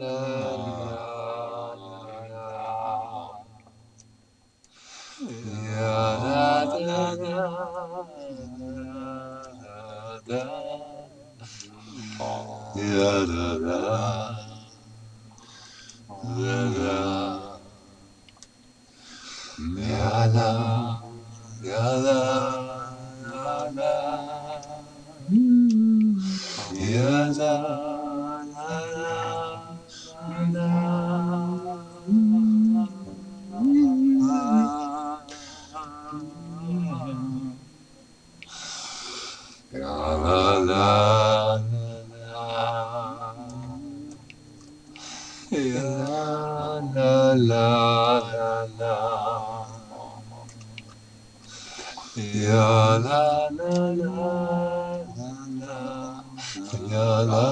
yeah la la la la La la la la la. Ya la la la la la. Ya la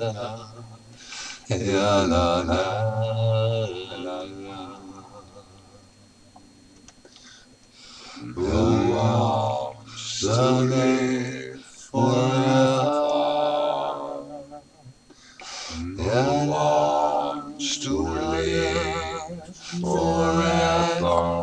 la. Ya la la la la. Who walks Wants to live forever.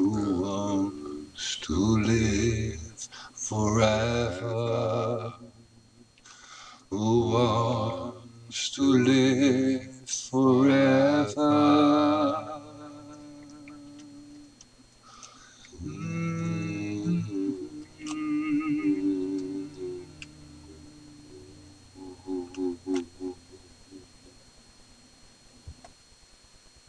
who wants to live forever, who wants to live